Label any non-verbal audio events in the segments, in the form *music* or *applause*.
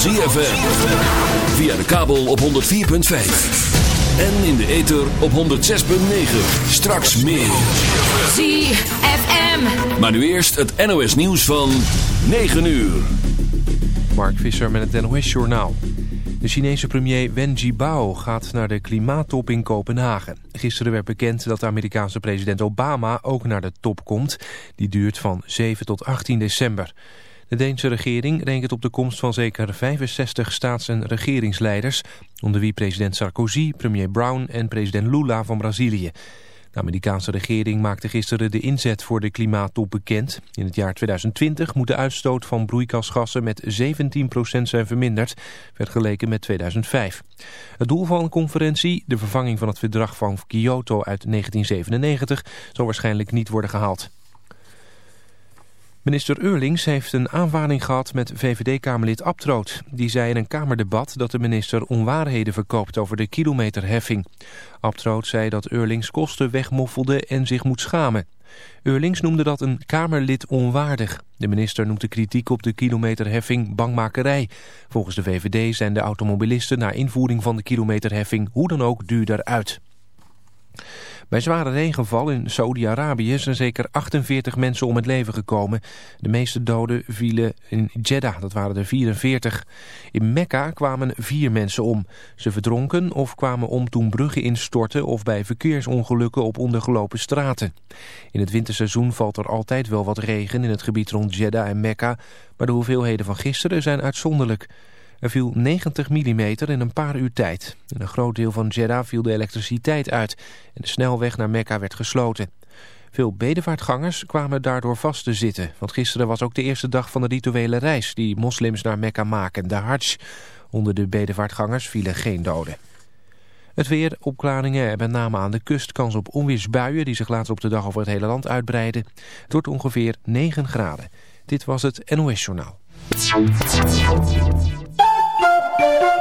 ZFM. Via de kabel op 104.5. En in de ether op 106.9. Straks meer. ZFM. Maar nu eerst het NOS nieuws van 9 uur. Mark Visser met het NOS Journaal. De Chinese premier Wen Jiabao gaat naar de klimaattop in Kopenhagen. Gisteren werd bekend dat de Amerikaanse president Obama ook naar de top komt. Die duurt van 7 tot 18 december. De Deense regering rekent op de komst van zeker 65 staats- en regeringsleiders... onder wie president Sarkozy, premier Brown en president Lula van Brazilië. De Amerikaanse regering maakte gisteren de inzet voor de klimaattop bekend. In het jaar 2020 moet de uitstoot van broeikasgassen met 17% zijn verminderd, vergeleken met 2005. Het doel van de conferentie, de vervanging van het verdrag van Kyoto uit 1997, zal waarschijnlijk niet worden gehaald. Minister Eurlings heeft een aanvaring gehad met VVD-Kamerlid Abtroot. Die zei in een Kamerdebat dat de minister onwaarheden verkoopt over de kilometerheffing. Abtroot zei dat Eurlings kosten wegmoffelde en zich moet schamen. Eurlings noemde dat een Kamerlid onwaardig. De minister noemt de kritiek op de kilometerheffing bangmakerij. Volgens de VVD zijn de automobilisten na invoering van de kilometerheffing hoe dan ook duurder uit. Bij zware regenval in Saudi-Arabië zijn zeker 48 mensen om het leven gekomen. De meeste doden vielen in Jeddah, dat waren er 44. In Mekka kwamen vier mensen om. Ze verdronken of kwamen om toen bruggen instortten of bij verkeersongelukken op ondergelopen straten. In het winterseizoen valt er altijd wel wat regen in het gebied rond Jeddah en Mekka, maar de hoeveelheden van gisteren zijn uitzonderlijk. Er viel 90 mm in een paar uur tijd. In een groot deel van Jeddah viel de elektriciteit uit en de snelweg naar Mekka werd gesloten. Veel bedevaartgangers kwamen daardoor vast te zitten, want gisteren was ook de eerste dag van de rituele reis die moslims naar Mekka maken, de Hajj. Onder de bedevaartgangers vielen geen doden. Het weer, opklaringen en met name aan de kust kans op onweersbuien die zich later op de dag over het hele land uitbreiden. Het wordt ongeveer 9 graden. Dit was het NOS Journaal.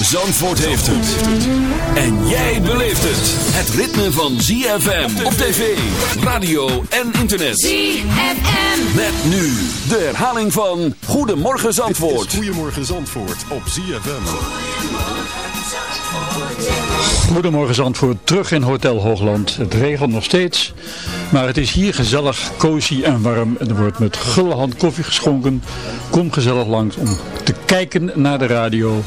Zandvoort heeft het. En jij beleeft het. Het ritme van ZFM op tv, radio en internet. ZFM. Met nu de herhaling van Goedemorgen Zandvoort. Goedemorgen Zandvoort op ZFM. Goedemorgen Zandvoort, terug in Hotel Hoogland. Het regent nog steeds, maar het is hier gezellig, cozy en warm. En er wordt met gulle hand koffie geschonken. Kom gezellig langs om te kijken naar de radio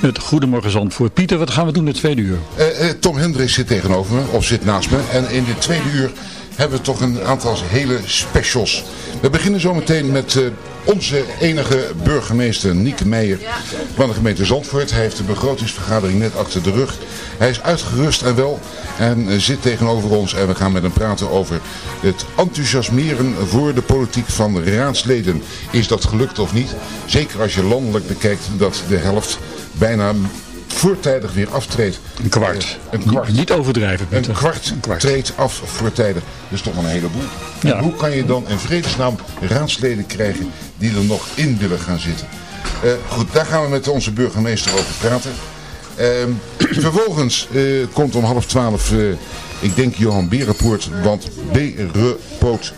met Goedemorgen Zandvoort. Pieter, wat gaan we doen in het tweede uur? Uh, uh, Tom Hendricks zit tegenover me, of zit naast me. En in dit tweede uur hebben we toch een aantal hele specials. We beginnen zometeen met uh, onze enige burgemeester Nieke Meijer van de gemeente Zandvoort. Hij heeft de begrotingsvergadering net achter de rug. Hij is uitgerust en wel en zit tegenover ons en we gaan met hem praten over het enthousiasmeren voor de politiek van de raadsleden. Is dat gelukt of niet? Zeker als je landelijk bekijkt dat de helft bijna voortijdig weer aftreedt. Een kwart. een kwart. Niet overdrijven. Een Pieter. kwart, Een kwart. treedt af voortijdig. Dat is toch een heleboel. Ja. En hoe kan je dan in vredesnaam raadsleden krijgen die er nog in willen gaan zitten? Eh, goed, daar gaan we met onze burgemeester over praten. Ehm, *clears throat* vervolgens eh, komt om half twaalf, eh, ik denk Johan Berenpoort, want Berenpoot.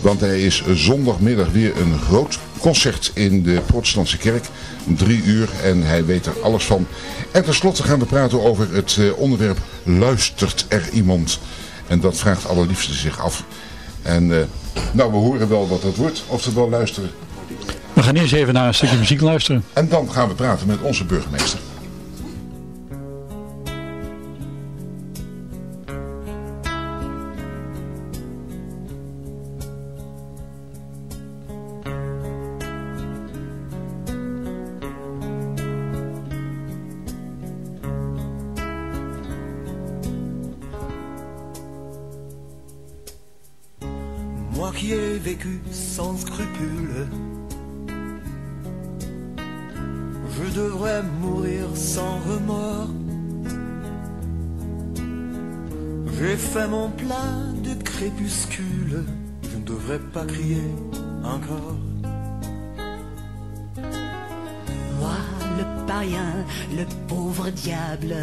Want hij is zondagmiddag weer een groot concert in de protestantse kerk. Om drie uur en hij weet er alles van. En tenslotte gaan we praten over het eh, onderwerp Luistert er iemand? En dat vraagt allerliefste zich af. En eh, nou, we horen wel wat dat wordt, of ze wel luisteren. We gaan eerst even naar een stukje muziek luisteren. En dan gaan we praten met onze burgemeester. Pas encore. Moi, le païen, le pauvre diable,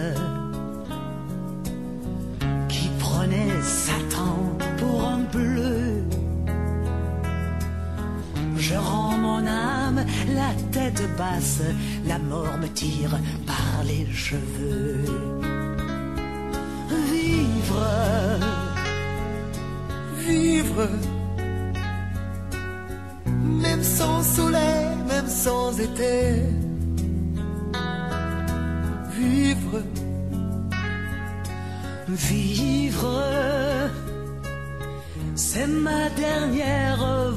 qui prenait Satan pour un bleu. Je rends mon âme la tête basse, la mort me tire par les cheveux. Vivre, Vivre,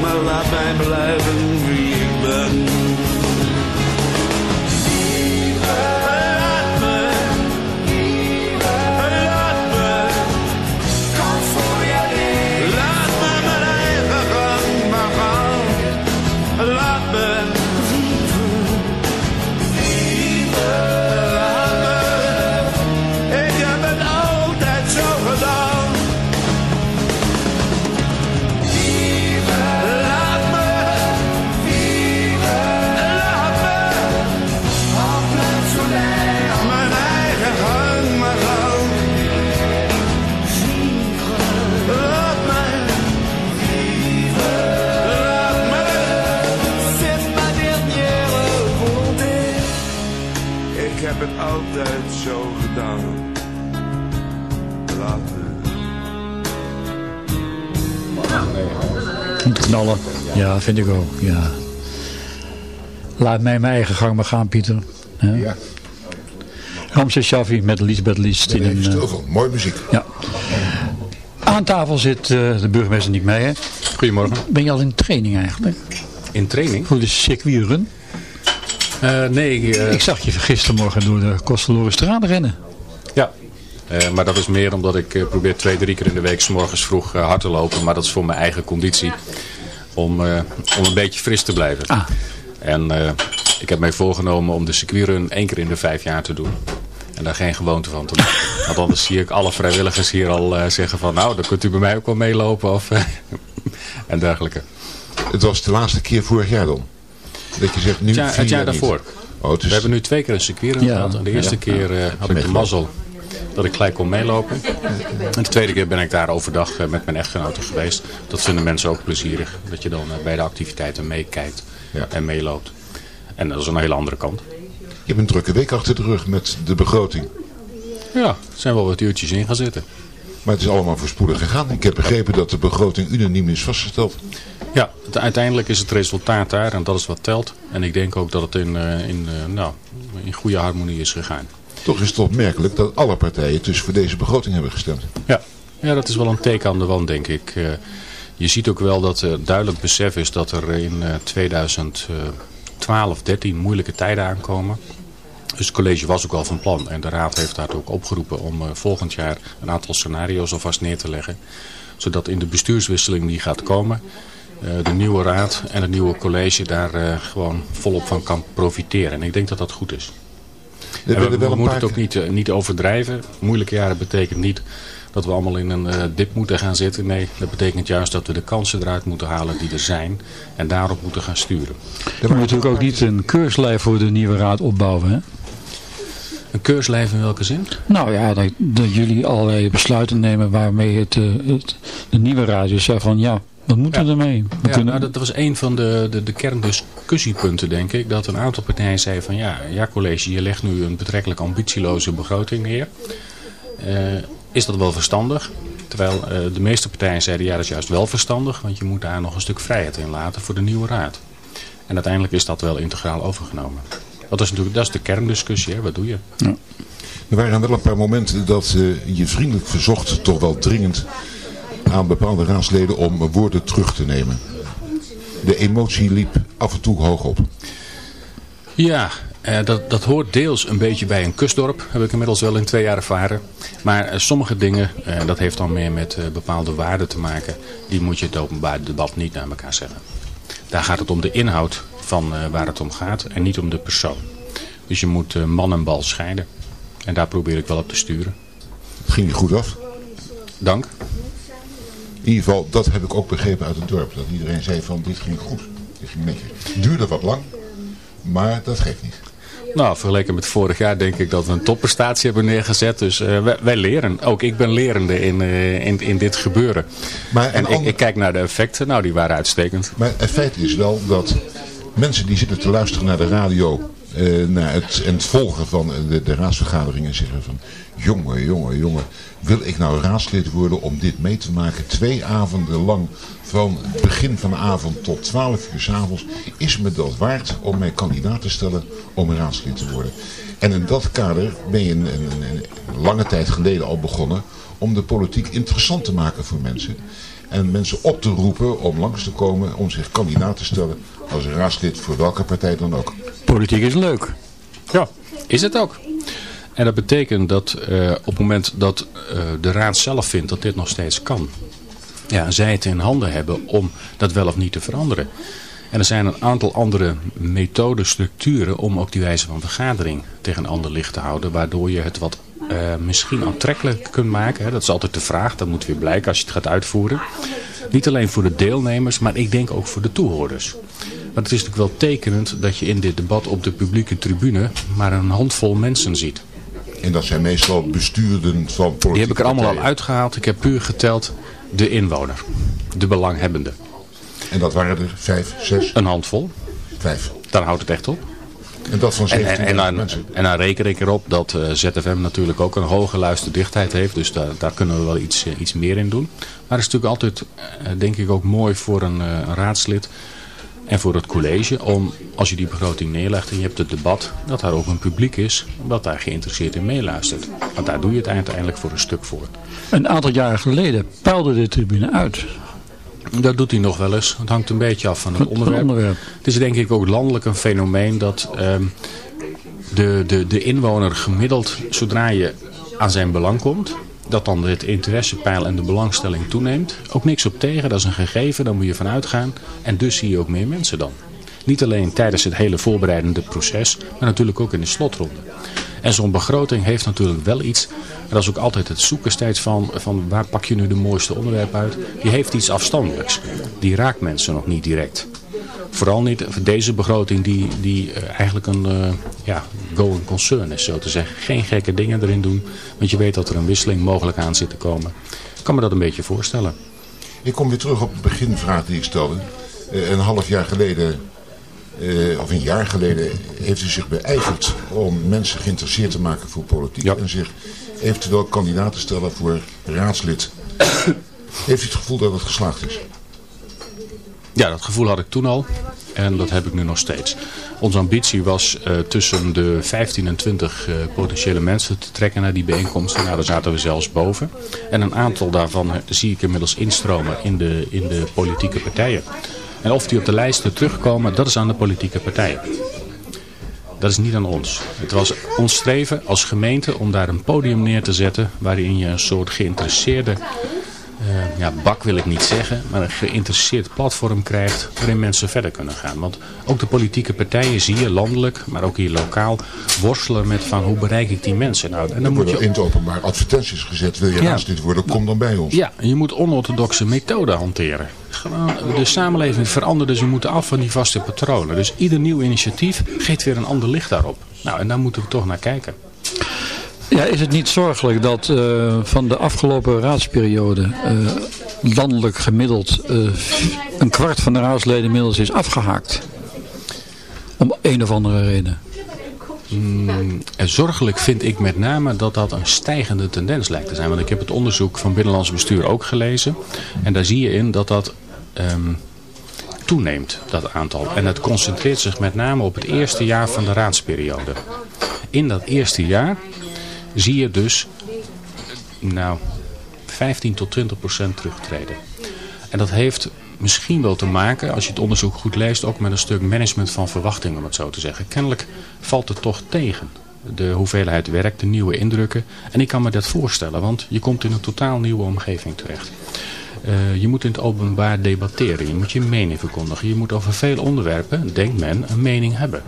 maar laat mij blijven wie ik ben. Vind ik ook. Ja. Laat mij mijn eigen gang maar gaan, Pieter. Ja. Ramses Shaffi met Lisbeth Liest. in een, uh, Mooi muziek. Ja. Aan tafel zit uh, de burgemeester Nick Meijer. Goedemorgen. Ben je al in training eigenlijk? In training? Voor de circuitrun? Uh, nee. Ik zag je gistermorgen door de Kostelorenstraat rennen. Ja, uh, maar dat is meer omdat ik uh, probeer twee, drie keer in de week s morgens vroeg uh, hard te lopen. Maar dat is voor mijn eigen conditie. Om, om een beetje fris te blijven. Ah. En ik heb mij voorgenomen om de circuitrun één keer in de vijf jaar te doen. En daar geen gewoonte van te maken. *laughs* Want anders zie ik alle vrijwilligers hier al zeggen van... Nou, dan kunt u bij mij ook wel meelopen. Of, *laughs* en dergelijke. Het was de laatste keer vorig jaar dan? Dat je zegt nu jaar, het jaar daarvoor. Oh, het is... We hebben nu twee keer een circuitrun ja. gehad. En de eerste ja. keer had ik de mazzel dat ik gelijk kon meelopen. En de tweede keer ben ik daar overdag met mijn echtgenote geweest. Dat vinden mensen ook plezierig. Dat je dan bij de activiteiten meekijkt ja. en meeloopt. En dat is een hele andere kant. Je hebt een drukke week achter de rug met de begroting. Ja, er zijn wel wat uurtjes in gaan zitten. Maar het is allemaal voorspoedig gegaan. Ik heb begrepen dat de begroting unaniem is vastgesteld. Ja, het, uiteindelijk is het resultaat daar en dat is wat telt. En ik denk ook dat het in, in, nou, in goede harmonie is gegaan. Toch is het opmerkelijk dat alle partijen dus voor deze begroting hebben gestemd. Ja, ja dat is wel een teken aan de wand denk ik. Uh, je ziet ook wel dat er duidelijk besef is dat er in uh, 2012, 13 moeilijke tijden aankomen. Dus het college was ook al van plan en de raad heeft daar ook opgeroepen om uh, volgend jaar een aantal scenario's alvast neer te leggen. Zodat in de bestuurswisseling die gaat komen, de nieuwe raad en het nieuwe college daar gewoon volop van kan profiteren. En ik denk dat dat goed is. We, we, we moeten het ook niet, uh, niet overdrijven. Moeilijke jaren betekent niet dat we allemaal in een uh, dip moeten gaan zitten. Nee, dat betekent juist dat we de kansen eruit moeten halen die er zijn. En daarop moeten gaan sturen. We moeten natuurlijk ook niet een keurslijf voor de nieuwe raad opbouwen, hè? Een keurslijf in welke zin? Nou ja, dat, dat jullie allerlei besluiten nemen waarmee het, uh, het, de nieuwe raad dus zegt van ja, wat moeten we ermee? We ja, kunnen... nou, dat was een van de, de, de kerndiscussiepunten, denk ik. Dat een aantal partijen zeiden van ja, ja college, je legt nu een betrekkelijk ambitieloze begroting neer. Uh, is dat wel verstandig? Terwijl uh, de meeste partijen zeiden ja, dat is juist wel verstandig. Want je moet daar nog een stuk vrijheid in laten voor de nieuwe raad. En uiteindelijk is dat wel integraal overgenomen. Dat is natuurlijk dat is de kerndiscussie, hè? wat doe je? Ja. Er waren wel een paar momenten dat uh, je vriendelijk verzocht, toch wel dringend aan bepaalde raadsleden om woorden terug te nemen. De emotie liep af en toe hoog op. Ja, uh, dat, dat hoort deels een beetje bij een kustdorp, heb ik inmiddels wel in twee jaar ervaren. Maar uh, sommige dingen, uh, dat heeft dan meer met bepaalde waarden te maken, die moet je het openbaar debat niet naar elkaar zeggen. Daar gaat het om de inhoud van waar het om gaat en niet om de persoon. Dus je moet man en bal scheiden. En daar probeer ik wel op te sturen. Het ging je goed af? Dank. In ieder geval, dat heb ik ook begrepen uit het dorp. Dat iedereen zei van dit ging goed. Dit ging netjes. Het duurde wat lang, maar dat geeft niet. Nou, vergeleken met vorig jaar denk ik dat we een topprestatie hebben neergezet. Dus uh, wij, wij, leren. Ook ik ben lerende in, uh, in, in dit gebeuren. Maar en ik, ik, kijk naar de effecten. Nou, die waren uitstekend. Maar het feit is wel dat mensen die zitten te luisteren naar de radio... Uh, naar het, en het volgen van de, de raadsvergaderingen zeggen van... Jongen, jongen, jongen. Wil ik nou raadslid worden om dit mee te maken? Twee avonden lang, van begin van de avond tot 12 uur s avonds. Is me dat waard om mij kandidaat te stellen om raadslid te worden? En in dat kader ben je een lange tijd geleden al begonnen om de politiek interessant te maken voor mensen. En mensen op te roepen om langs te komen om zich kandidaat te stellen als raadslid voor welke partij dan ook. Politiek is leuk. Ja, is het ook. En dat betekent dat uh, op het moment dat uh, de raad zelf vindt dat dit nog steeds kan. Ja, zij het in handen hebben om dat wel of niet te veranderen. En er zijn een aantal andere methoden, structuren om ook die wijze van vergadering tegen een ander licht te houden. Waardoor je het wat uh, misschien aantrekkelijk kunt maken. Hè. Dat is altijd de vraag, dat moet weer blijken als je het gaat uitvoeren. Niet alleen voor de deelnemers, maar ik denk ook voor de toehoorders. Want het is natuurlijk wel tekenend dat je in dit debat op de publieke tribune maar een handvol mensen ziet. En dat zijn meestal bestuurden van politieke Die heb ik er allemaal partijen. al uitgehaald. Ik heb puur geteld de inwoner. De belanghebbende. En dat waren er vijf, zes? Een handvol. Vijf. Daar houdt het echt op. En dat van 17.000 en, en, mensen? en dan reken ik erop dat uh, ZFM natuurlijk ook een hoge luisterdichtheid heeft. Dus daar, daar kunnen we wel iets, uh, iets meer in doen. Maar het is natuurlijk altijd, uh, denk ik, ook mooi voor een, een raadslid En voor het college om, als je die begroting neerlegt en je hebt het debat, dat daar ook een publiek is wat daar geïnteresseerd in meeluistert. Want daar doe je het uiteindelijk voor een stuk voor. Een aantal jaren geleden peilde de tribune uit. Dat doet hij nog wel eens. Het hangt een beetje af van het onderwerp. onderwerp. Het is denk ik ook landelijk een fenomeen dat ehm, de, de, de inwoner gemiddeld, zodra je aan zijn belang komt, dat dan het interessepeil en de belangstelling toeneemt. Ook niks op tegen, dat is een gegeven, daar moet je van uitgaan. En dus zie je ook meer mensen dan. Niet alleen tijdens het hele voorbereidende proces, maar natuurlijk ook in de slotronde. En zo'n begroting heeft natuurlijk wel iets, en dat is ook altijd het zoeken steeds van, van waar pak je nu de mooiste onderwerp uit. Die heeft iets afstandelijks. Die raakt mensen nog niet direct. Vooral niet deze begroting die, die uh, eigenlijk een uh, ja, going concern is, zo te zeggen. Geen gekke dingen erin doen, want je weet dat er een wisseling mogelijk aan zit te komen. Ik kan me dat een beetje voorstellen. Ik kom weer terug op de beginvraag die ik stelde. Uh, een half jaar geleden, of een jaar geleden, heeft u zich beijverd om mensen geïnteresseerd te maken voor politiek. Ja. En zich eventueel kandidaat te stellen voor raadslid. heeft u het gevoel dat het geslaagd is? Ja, dat gevoel had ik toen al. En dat heb ik nu nog steeds. Onze ambitie was uh, tussen de 15 en 20 uh, potentiële mensen te trekken naar die bijeenkomsten. Nou, daar zaten we zelfs boven. En een aantal daarvan zie ik inmiddels instromen in de, in de politieke partijen. En of die op de lijsten terugkomen, dat is aan de politieke partijen. Dat is niet aan ons. Het was ons streven als gemeente om daar een podium neer te zetten... waarin je een soort geïnteresseerde uh, ja, bak wil ik niet zeggen, maar een geïnteresseerd platform krijgt waarin mensen verder kunnen gaan. Want ook de politieke partijen zie je landelijk, maar ook hier lokaal, worstelen met van hoe bereik ik die mensen nou. En dan moet je in het openbaar advertenties gezet, wil je ja. dit worden, kom dan bij ons. Ja, en je moet onorthodoxe methoden hanteren. Gewoon, de samenleving verandert, dus we moeten af van die vaste patronen. Dus ieder nieuw initiatief geeft weer een ander licht daarop. Nou, en daar moeten we toch naar kijken. Ja, is het niet zorgelijk dat uh, van de afgelopen raadsperiode uh, landelijk gemiddeld uh, een kwart van de raadsleden inmiddels is afgehaakt? Om een of andere reden. Mm, en zorgelijk vind ik met name dat dat een stijgende tendens lijkt te zijn. Want ik heb het onderzoek van Binnenlands Bestuur ook gelezen. En daar zie je in dat dat um, toeneemt, dat aantal. En het concentreert zich met name op het eerste jaar van de raadsperiode. In dat eerste jaar zie je dus nou, 15 tot 20 procent terugtreden. En dat heeft misschien wel te maken, als je het onderzoek goed leest, ook met een stuk management van verwachtingen, om het zo te zeggen. Kennelijk valt het toch tegen. De hoeveelheid werk, de nieuwe indrukken. En ik kan me dat voorstellen, want je komt in een totaal nieuwe omgeving terecht. Uh, je moet in het openbaar debatteren, je moet je mening verkondigen. Je moet over veel onderwerpen, denkt men, een mening hebben.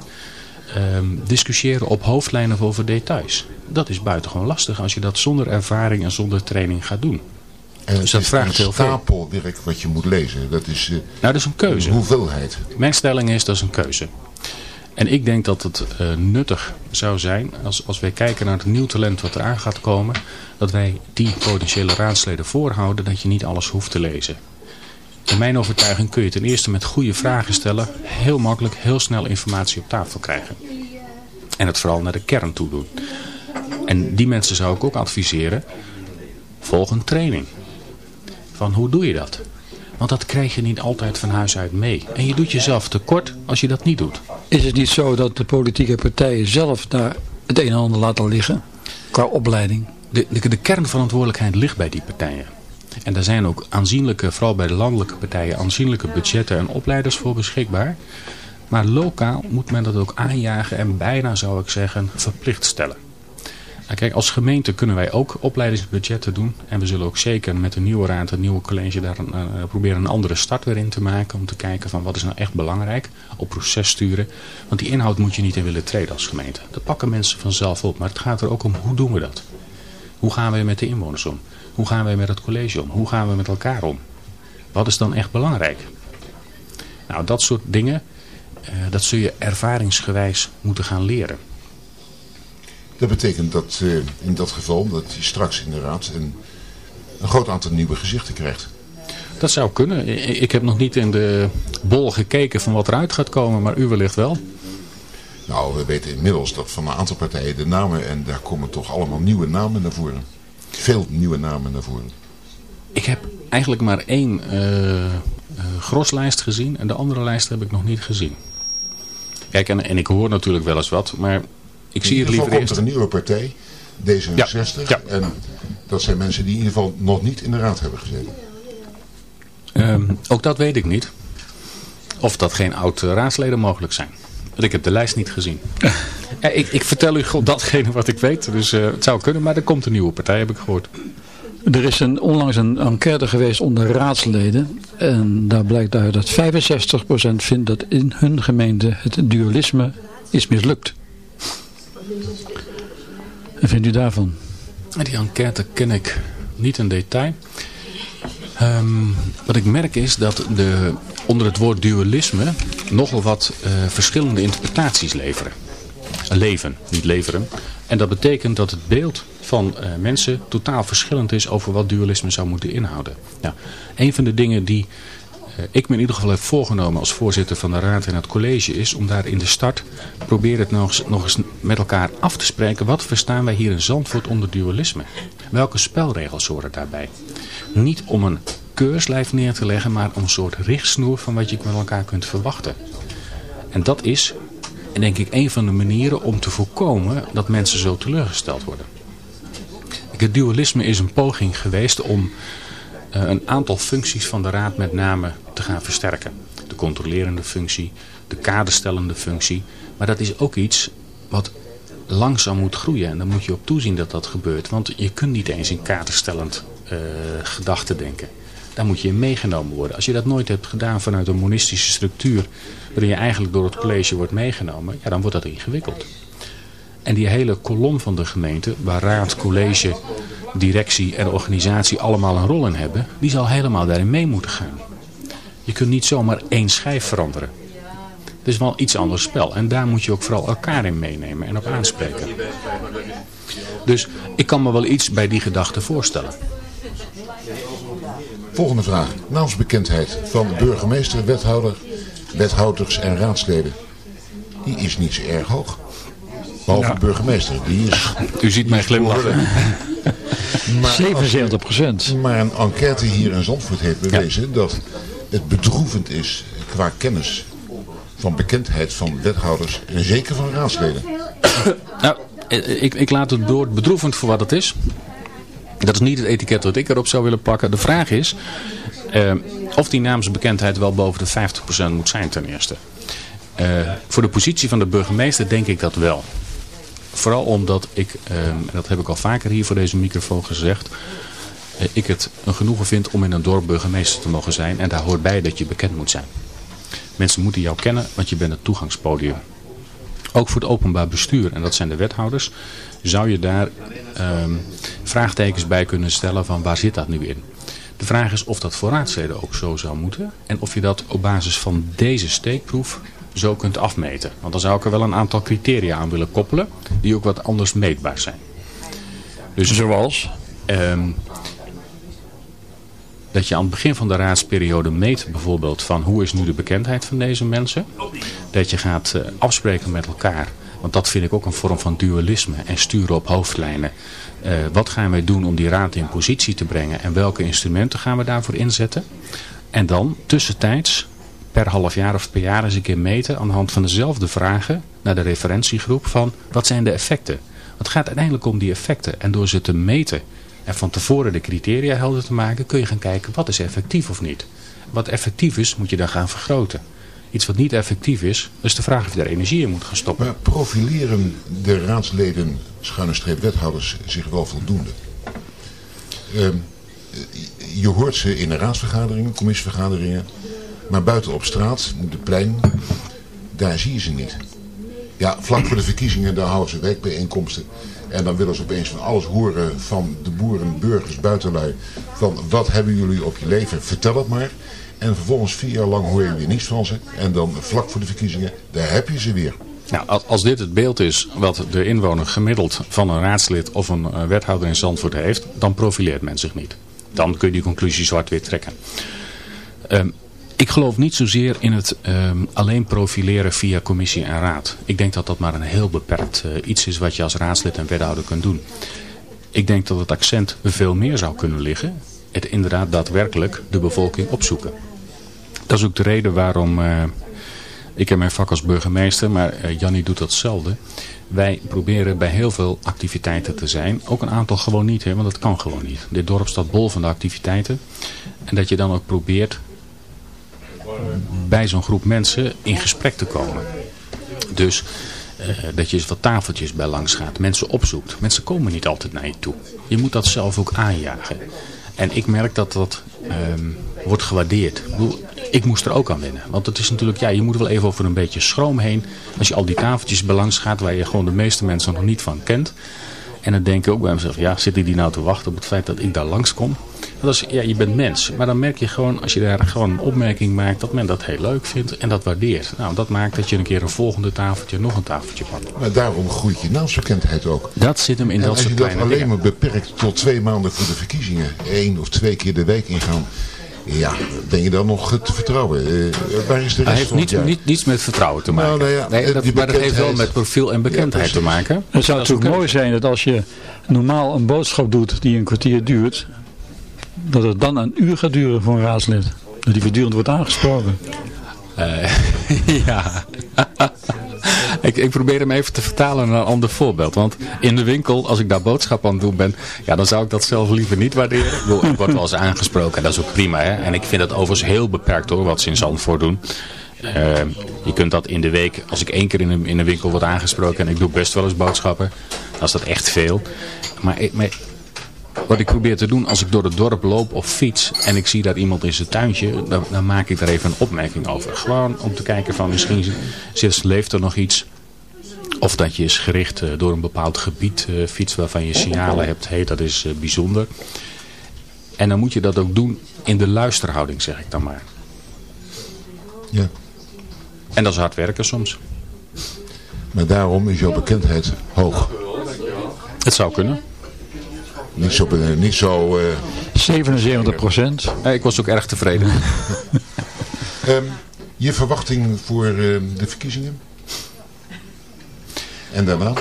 Um, discussiëren op hoofdlijnen of over details. Dat is buitengewoon lastig als je dat zonder ervaring en zonder training gaat doen. En dus dat vraagt heel veel. stapelwerk wat je moet lezen. Dat is, uh, nou, dat is een keuze. Een hoeveelheid. Mijn stelling is dat is een keuze. En ik denk dat het uh, nuttig zou zijn als, als wij kijken naar het nieuw talent wat eraan gaat komen. Dat wij die potentiële raadsleden voorhouden dat je niet alles hoeft te lezen. In mijn overtuiging kun je ten eerste met goede vragen stellen heel makkelijk, heel snel informatie op tafel krijgen. En het vooral naar de kern toe doen. En die mensen zou ik ook adviseren, volg een training. Van hoe doe je dat? Want dat krijg je niet altijd van huis uit mee. En je doet jezelf tekort als je dat niet doet. Is het niet zo dat de politieke partijen zelf daar het een en ander laten liggen? Qua opleiding? De, de, de kernverantwoordelijkheid ligt bij die partijen. En daar zijn ook aanzienlijke, vooral bij de landelijke partijen, aanzienlijke budgetten en opleiders voor beschikbaar. Maar lokaal moet men dat ook aanjagen en bijna zou ik zeggen verplicht stellen. Nou, kijk, als gemeente kunnen wij ook opleidingsbudgetten doen. En we zullen ook zeker met de nieuwe raad, het nieuwe college daar uh, proberen een andere start weer in te maken. Om te kijken van wat is nou echt belangrijk op proces sturen. Want die inhoud moet je niet in willen treden als gemeente. Dat pakken mensen vanzelf op. Maar het gaat er ook om hoe doen we dat? Hoe gaan we met de inwoners om? Hoe gaan wij met het college om? Hoe gaan we met elkaar om? Wat is dan echt belangrijk? Nou, dat soort dingen, uh, dat zul je ervaringsgewijs moeten gaan leren. Dat betekent dat uh, in dat geval dat je straks inderdaad een, een groot aantal nieuwe gezichten krijgt. Dat zou kunnen. Ik heb nog niet in de bol gekeken van wat eruit gaat komen, maar u wellicht wel. Nou, we weten inmiddels dat van een aantal partijen de namen, en daar komen toch allemaal nieuwe namen naar voren veel nieuwe namen naar voren. Ik heb eigenlijk maar één uh, uh, groslijst gezien en de andere lijst heb ik nog niet gezien. Kijk, en, en ik hoor natuurlijk wel eens wat, maar ik zie het liever eerst... komt er een nieuwe partij, D66. Ja. En dat zijn mensen die in ieder geval nog niet in de raad hebben gezeten. Um, ook dat weet ik niet. Of dat geen oud-raadsleden mogelijk zijn. Want ik heb de lijst niet gezien. ja, *laughs* ik, ik, vertel u gewoon datgene wat ik weet. Dus uh, het zou kunnen, maar er komt een nieuwe partij, heb ik gehoord. Er is een, onlangs een enquête geweest onder raadsleden. En daar blijkt uit dat 65% vindt dat in hun gemeente het dualisme is mislukt. En vindt u daarvan? Die enquête ken ik niet in detail. Um, wat ik merk is dat de, onder het woord dualisme nogal wat uh, verschillende interpretaties leveren. Leven, niet leveren. En dat betekent dat het beeld van uh, mensen totaal verschillend is over wat dualisme zou moeten inhouden. Ja, een van de dingen die ik me in ieder geval heb voorgenomen als voorzitter van de raad en het college is om daar in de start proberen het nog eens, nog eens met elkaar af te spreken. Wat verstaan wij hier in Zandvoort onder dualisme? Welke spelregels horen daarbij? Niet om een keurslijf neer te leggen, maar om een soort richtsnoer van wat je met elkaar kunt verwachten. En dat is, denk ik, een van de manieren om te voorkomen dat mensen zo teleurgesteld worden. Het dualisme is een poging geweest om een aantal functies van de raad met name te gaan versterken. De controlerende functie, de kaderstellende functie. Maar dat is ook iets wat langzaam moet groeien. En dan moet je op toezien dat dat gebeurt. Want je kunt niet eens in kaderstellend uh, gedachten denken. Daar moet je in meegenomen worden. Als je dat nooit hebt gedaan vanuit een monistische structuur... waarin je eigenlijk door het college wordt meegenomen... ja, dan wordt dat ingewikkeld. En die hele kolom van de gemeente, waar raad, college, directie en organisatie allemaal een rol in hebben, die zal helemaal daarin mee moeten gaan. Je kunt niet zomaar één schijf veranderen. Het is wel iets anders spel. En daar moet je ook vooral elkaar in meenemen en op aanspreken. Dus ik kan me wel iets bij die gedachte voorstellen. Volgende vraag. Naamsbekendheid van burgemeester, wethouder, wethouders en raadsleden. Die is niet zo erg hoog. Behalve de burgemeester. Die is, U ziet mij glimlachen. maar 77 *laughs* procent. Maar een enquête hier in Zandvoort heeft bewezen dat het bedroevend is qua kennis van bekendheid van wethouders en zeker van raadsleden. *coughs* Nou, ik, ik laat het woord bedroevend voor wat het is. Dat is niet het etiket dat ik erop zou willen plakken. De vraag is uh, of die naamsbekendheid wel boven de 50% moet zijn ten eerste. Uh, voor de positie van de burgemeester denk ik dat wel. Vooral omdat ik, en dat heb ik al vaker hier voor deze microfoon gezegd, eh, ik het een genoegen vind om in een dorp burgemeester te mogen zijn. En daar hoort bij dat je bekend moet zijn. Mensen moeten jou kennen, want je bent het toegangspodium. Ook voor het openbaar bestuur, en dat zijn de wethouders, zou je daar um, vraagtekens bij kunnen stellen van waar zit dat nu in. De vraag is of dat voor raadsleden ook zo zou moeten. En of je dat op basis van deze steekproef zo kunt afmeten. Want dan zou ik er wel een aantal criteria aan willen koppelen die ook wat anders meetbaar zijn. Dus, Zoals? Um, dat je aan het begin van de raadsperiode meet bijvoorbeeld van hoe is nu de bekendheid van deze mensen. Dat je gaat uh, afspreken met elkaar. Want dat vind ik ook een vorm van dualisme en sturen op hoofdlijnen. Uh, wat gaan wij doen om die raad in positie te brengen en welke instrumenten gaan we daarvoor inzetten. En dan tussentijds per half jaar of per jaar eens een keer meten aan de hand van dezelfde vragen naar de referentiegroep van wat zijn de effecten. Het gaat uiteindelijk om die effecten en door ze te meten en van tevoren de criteria helder te maken kun je gaan kijken wat is effectief of niet. Wat effectief is moet je dan gaan vergroten. Iets wat niet effectief is, is de vraag of je daar energie in moet gaan stoppen. Maar profileren de raadsleden, schuine streep wethouders, zich wel voldoende? Uh, je hoort ze in de raadsvergaderingen, commissievergaderingen, maar buiten op straat, de plein, daar zie je ze niet. Ja, vlak voor de verkiezingen, daar houden ze werkbijeenkomsten. En dan willen ze opeens van alles horen van de boeren, burgers, buitenlui. Van wat hebben jullie op je leven, vertel het maar. En vervolgens vier jaar lang hoor je weer niets van ze. En dan vlak voor de verkiezingen, daar heb je ze weer. Nou, als dit het beeld is wat de inwoner gemiddeld van een raadslid of een eh, wethouder in Zandvoort heeft, dan profileert men zich niet. Dan kun je die conclusie zwart-wit trekken. Um, ik geloof niet zozeer in het um, alleen profileren via commissie en raad. Ik denk dat dat maar een heel beperkt uh, iets is wat je als raadslid en wethouder kunt doen. Ik denk dat het accent veel meer zou kunnen liggen. Het inderdaad daadwerkelijk de bevolking opzoeken. Dat is ook de reden waarom uh, ik in mijn vak als burgemeester, maar uh, Jannie doet dat hetzelfde. Wij proberen bij heel veel activiteiten te zijn. Ook een aantal gewoon niet, hè, want dat kan gewoon niet. Dit dorp staat bol van de activiteiten. En dat je dan ook probeert bij zo'n groep mensen in gesprek te komen. Dus uh, dat je eens wat tafeltjes bij langs gaat. Mensen opzoekt. Mensen komen niet altijd naar je toe. Je moet dat zelf ook aanjagen. En ik merk dat dat um, wordt gewaardeerd. Ik, ik moest er ook aan wennen. Want het is natuurlijk, ja, je moet wel even over een beetje schroom heen. Als je al die tafeltjes bij langs gaat waar je gewoon de meeste mensen nog niet van kent. En dan denk ik ook bij mezelf, ja, zitten die nou te wachten op het feit dat ik daar langskom? Dat is, ja, je bent mens. Maar dan merk je gewoon, als je daar gewoon een opmerking maakt, dat men dat heel leuk vindt en dat waardeert. Nou, dat maakt dat je een keer een volgende tafeltje, nog een tafeltje pakt. Maar daarom groeit je naamsbekendheid ook. Dat zit hem in dat soort kleine En als je dat alleen maar beperkt tot twee maanden voor de verkiezingen, één of twee keer de week ingaan, ja, ben je dan nog te vertrouwen? Uh, waar is de rest Hij heeft niet, niet, niets met vertrouwen te maken. Nou, nou ja, nee, dat, maar dat heeft wel met profiel en bekendheid ja, te maken. Het zou natuurlijk mooi zijn dat als je normaal een boodschap doet die een kwartier duurt, dat het dan een uur gaat duren voor een raadslid. Dat die voortdurend wordt aangesproken. Uh, *laughs* ja. Ik, ik probeer hem even te vertalen naar een ander voorbeeld. Want in de winkel, als ik daar boodschap aan het doen ben, ja, dan zou ik dat zelf liever niet waarderen. Ik, ik word wel eens aangesproken en dat is ook prima. Hè? En ik vind het overigens heel beperkt hoor, wat ze in Zandvoort doen. Uh, je kunt dat in de week, als ik één keer in een, in winkel word aangesproken en ik doe best wel eens boodschappen, dan is dat echt veel. Maar, maar wat ik probeer te doen als ik door het dorp loop of fiets en ik zie daar iemand in zijn tuintje, dan, dan maak ik daar even een opmerking over. Gewoon om te kijken van misschien zit, leeft er nog iets. Of dat je is gericht uh, door een bepaald gebied uh, fiets waarvan je signalen hebt, hé hey, dat is uh, bijzonder. En dan moet je dat ook doen in de luisterhouding zeg ik dan maar. Ja. En dat is hard werken soms. Maar daarom is jouw bekendheid hoog. Het zou kunnen. Niet zo... Niet zo uh... 77 procent. Nee, ik was ook erg tevreden. um, *laughs* je verwachting voor uh, de verkiezingen? En daarna?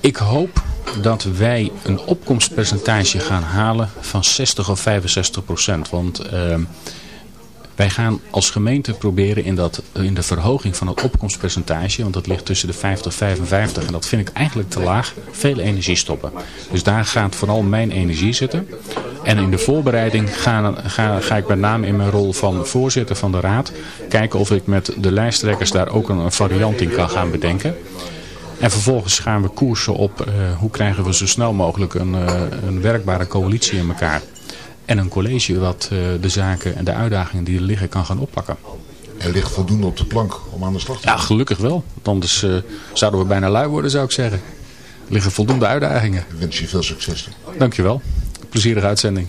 Ik hoop dat wij een opkomstpercentage gaan halen van 60 of 65 procent. Want... Uh, wij gaan als gemeente proberen in, dat, in de verhoging van het opkomstpercentage, want dat ligt tussen de 50 en 55 en dat vind ik eigenlijk te laag, veel energie stoppen. Dus daar gaat vooral mijn energie zitten. En in de voorbereiding ga, ga, ik met name in mijn rol van voorzitter van de raad kijken of ik met de lijsttrekkers daar ook een, variant in kan gaan bedenken. En vervolgens gaan we koersen op uh, hoe krijgen we zo snel mogelijk een, uh, een werkbare coalitie in elkaar. En een college wat uh, de zaken en de uitdagingen die er liggen kan gaan oppakken. Er ligt voldoende op de plank om aan de slag te gaan. Ja, gelukkig wel. Want anders uh, zouden we bijna lui worden, zou ik zeggen. Er liggen voldoende uitdagingen. Ik wens je veel succes. Dankjewel. Plezierige uitzending.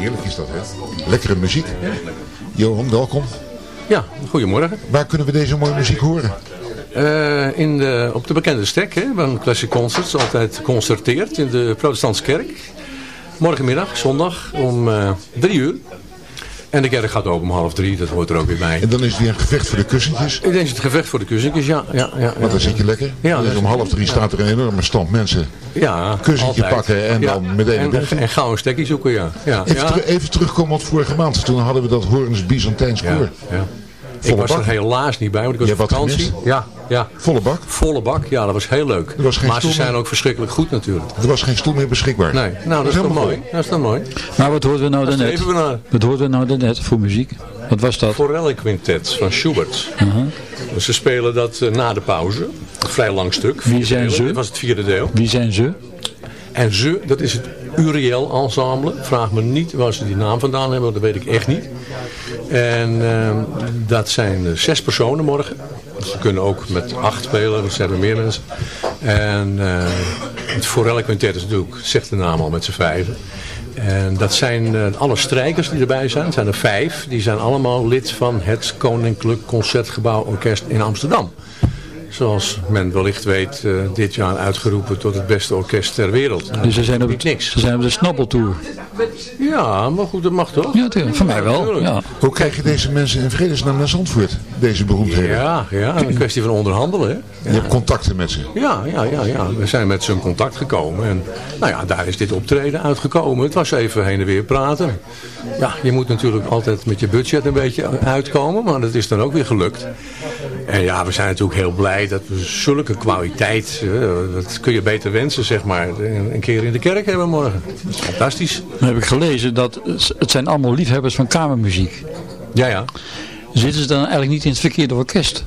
Heerlijk is dat, hè? Lekkere muziek. Johan, welkom. Ja, goedemorgen. Waar kunnen we deze mooie muziek horen? Uh, in de, op de bekende stek hè, van Classic Concerts, altijd concerteerd in de protestantse kerk. Morgenmiddag, zondag, om uh, drie uur. En de kerk gaat open om half drie, dat hoort er ook weer bij. En dan is het weer een gevecht voor de kussentjes? Ik denk het gevecht voor de kussentjes, ja. ja, ja, Want dan zit je lekker. Ja, dus om half drie staat er een enorme stand mensen. Ja, Kussentje altijd. pakken en Ja. dan meteen En, binnen. en gauw een stekkie zoeken, ja. ja. Even, ja. even terugkomen op vorige maand. Toen hadden we dat Horens Byzantijns koor. ja. Ik was bak. er helaas niet bij, want ik was op vakantie. gemist? Ja, ja. Volle bak? Volle bak, ja, dat was heel leuk. was maar ze zijn ook verschrikkelijk goed natuurlijk. Er was geen stoel meer beschikbaar. Nee, nou dat is toch mooi. Dat is toch mooi. Maar wat hoorden we nou Daar daarnet? Wat hoorden we nou daarnet voor muziek? Wat was dat? Forelle Quintet van Schubert. Dus ze spelen dat eh, na de pauze. Een vrij lang stuk. Wie zijn delen. ze? Dit was het vierde deel. Wie zijn ze? En ze, dat is het Uriel Ensemble. Vraag me niet waar ze die naam vandaan hebben, want dat weet ik echt niet. En ehm, dat zijn eh, zes personen morgen. Ze kunnen ook met acht spelen, dus ze hebben meer mensen. En eh, het Forelle Quintet is natuurlijk, zegt de naam al, met z'n vijven. En dat zijn eh, alle strijkers die erbij zijn. Het zijn er vijf. Die zijn allemaal lid van het Koninklijk Concertgebouw Orkest in Amsterdam. Zoals men wellicht weet, eh, dit jaar uitgeroepen tot het beste orkest ter wereld. Nou, Dus ze zijn op, niet niks. ze zijn op de. Ja, maar goed, dat mag toch? Ja, tuurlijk. Voor mij wel. Ja. Hoe krijg je deze mensen in vredesnaam naar Zandvoort? Deze beroemdheden. Ja, ja, een kwestie van onderhandelen. Hè? Je hebt contacten met ze. Ja, ja, ja, ja. We zijn met ze in contact gekomen. En nou ja, daar is dit optreden uitgekomen. Het was even heen en weer praten. Ja, je moet natuurlijk altijd met je budget een beetje uitkomen. Maar dat is dan ook weer gelukt. En ja, we zijn natuurlijk heel blij dat we zulke kwaliteit... eh, dat kun je beter wensen, zeg maar. Een een keer in de kerk hebben morgen. Dat is fantastisch. Dan heb ik gelezen dat het zijn allemaal liefhebbers van kamermuziek. Ja, ja. Zitten ze dan eigenlijk niet in het verkeerde orkest?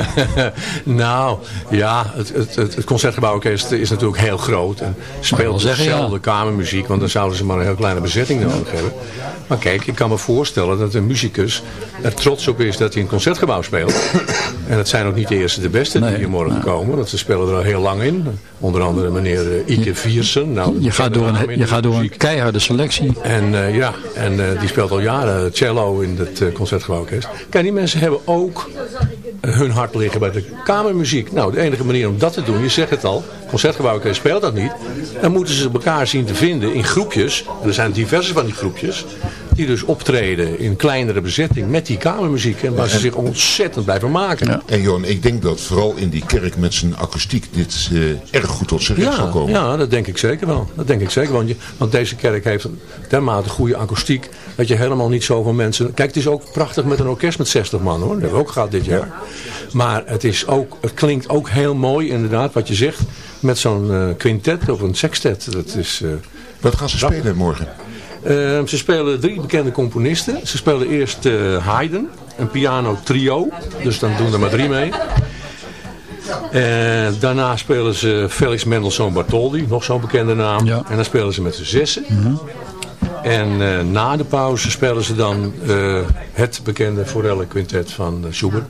*laughs* nou, ja, het, het, het, het Concertgebouworkest is natuurlijk heel groot. En speelt dezelfde ja. kamermuziek, want dan zouden ze maar een heel kleine bezetting nodig hebben. Maar kijk, ik kan me voorstellen dat een muzikus er trots op is dat hij in het Concertgebouw speelt. *coughs* en dat zijn ook niet de eerste de beste die hier morgen komen, want ze spelen er al heel lang in. Onder andere meneer eh, Ike Viersen. Nou, Je gaat door een, je gaat door een keiharde selectie. en eh, ja, en eh, die speelt al jaren cello in het uh, Concertgebouworkest. Kijk, die mensen hebben ook hun hart liggen bij de kamermuziek. Nou, de enige manier om dat te doen, je zegt het al, Concertgebouworkest speelt dat niet. Dan moeten ze elkaar zien te vinden in groepjes. En er zijn diverse van die groepjes. Die dus optreden in kleinere bezetting met die kamermuziek. En waar ze zich ontzettend blijven maken. En Johan, ik denk dat vooral in die kerk met zijn akoestiek dit eh, erg goed tot zijn recht zal komen. ja, dat denk ik zeker wel. Dat denk ik zeker. Want, je, want deze kerk heeft een dermate goede akoestiek. Dat je helemaal niet zoveel mensen... Kijk, het is ook prachtig met een orkest met 60 man hoor. Dat hebben we ook gehad dit jaar. Maar het, is ook, het klinkt ook heel mooi inderdaad wat je zegt. Met zo'n eh, quintet of een sextet. Dat is, eh, Wat gaan ze spelen morgen? Eh, ze spelen drie bekende componisten. Ze spelen eerst eh, Haydn, een piano trio. Dus dan doen er maar drie mee. En daarna spelen ze Felix Mendelssohn Bartholdy, nog zo'n bekende naam. En dan spelen ze met z'n zessen. En eh, na de pauze spelen ze dan eh, het bekende Forelle Quintet van eh, Schubert.